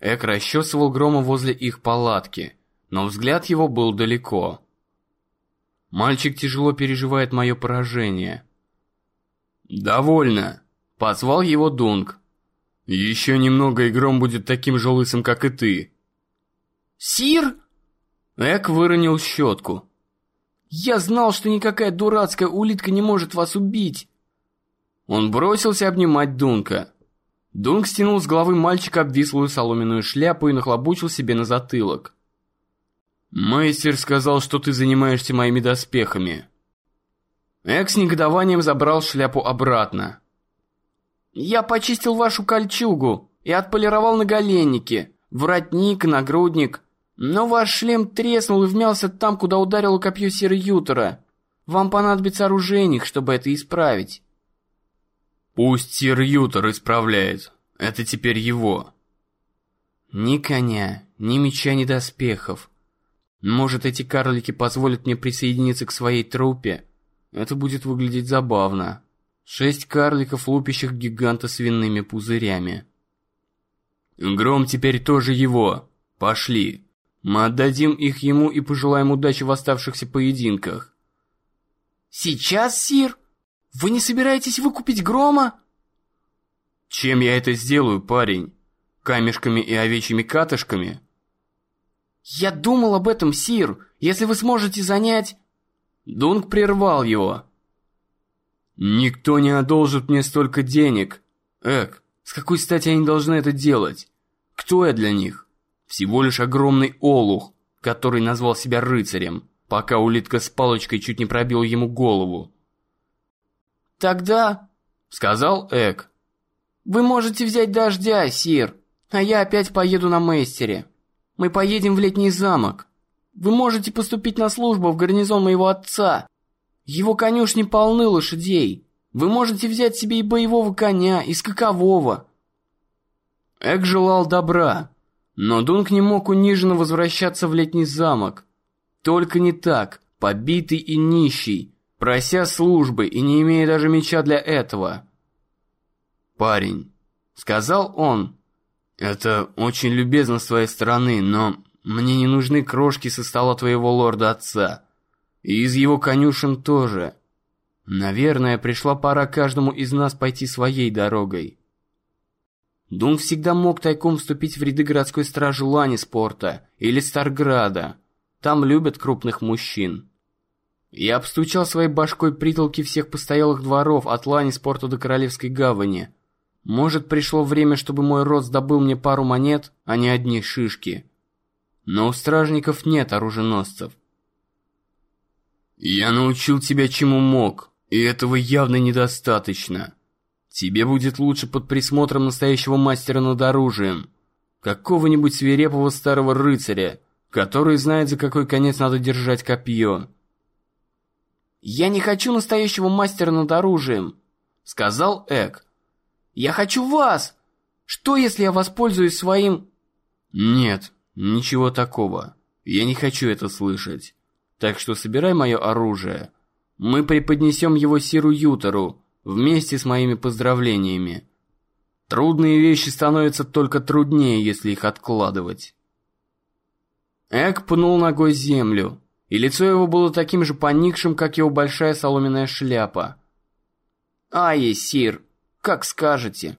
Эк расчесывал грома возле их палатки, но взгляд его был далеко. Мальчик тяжело переживает мое поражение. «Довольно!» — позвал его Дунк. «Еще немного, и гром будет таким же лысым, как и ты». «Сир?» Эк выронил щетку. «Я знал, что никакая дурацкая улитка не может вас убить!» Он бросился обнимать Дунка. Дунк стянул с головы мальчика обвислую соломенную шляпу и нахлобучил себе на затылок. «Мейстер сказал, что ты занимаешься моими доспехами». Эк с негодованием забрал шляпу обратно. «Я почистил вашу кольчугу и отполировал наголенники, воротник, нагрудник, но ваш шлем треснул и вмялся там, куда ударило копье серой Ютера. Вам понадобится оружейник, чтобы это исправить». Пусть Сир Ютер исправляет. Это теперь его. Ни коня, ни меча, ни доспехов. Может, эти карлики позволят мне присоединиться к своей труппе? Это будет выглядеть забавно. Шесть карликов, лупящих гиганта свиными пузырями. Гром теперь тоже его. Пошли. Мы отдадим их ему и пожелаем удачи в оставшихся поединках. Сейчас, Сир? Вы не собираетесь выкупить Грома? Чем я это сделаю, парень? Камешками и овечьими катышками? Я думал об этом, Сир. Если вы сможете занять... Дунк прервал его. Никто не одолжит мне столько денег. Эк, с какой стати они должны это делать? Кто я для них? Всего лишь огромный олух, который назвал себя рыцарем, пока улитка с палочкой чуть не пробил ему голову. «Тогда...» — сказал Эк. «Вы можете взять дождя, Сир, а я опять поеду на Мейстере. Мы поедем в летний замок. Вы можете поступить на службу в гарнизон моего отца. Его конюшни полны лошадей. Вы можете взять себе и боевого коня, и скакового». Эк желал добра, но Дунк не мог униженно возвращаться в летний замок. Только не так, побитый и нищий, прося службы и не имея даже меча для этого. «Парень», — сказал он, — «это очень любезно с твоей стороны, но мне не нужны крошки со стола твоего лорда-отца. И из его конюшен тоже. Наверное, пришла пора каждому из нас пойти своей дорогой». Дун всегда мог тайком вступить в ряды городской стражи Ланиспорта или Старграда. Там любят крупных мужчин. Я обстучал своей башкой притолки всех постоялых дворов от Ланиспорта до Королевской гавани. Может, пришло время, чтобы мой род сдобыл мне пару монет, а не одни шишки. Но у стражников нет оруженосцев. Я научил тебя чему мог, и этого явно недостаточно. Тебе будет лучше под присмотром настоящего мастера над оружием. Какого-нибудь свирепого старого рыцаря, который знает, за какой конец надо держать копье. «Я не хочу настоящего мастера над оружием», — сказал Эк. «Я хочу вас! Что, если я воспользуюсь своим...» «Нет, ничего такого. Я не хочу это слышать. Так что собирай мое оружие. Мы преподнесем его Сиру Ютеру вместе с моими поздравлениями. Трудные вещи становятся только труднее, если их откладывать». Эк пнул ногой землю, и лицо его было таким же поникшим, как его большая соломенная шляпа. «Ай, сир, как скажете».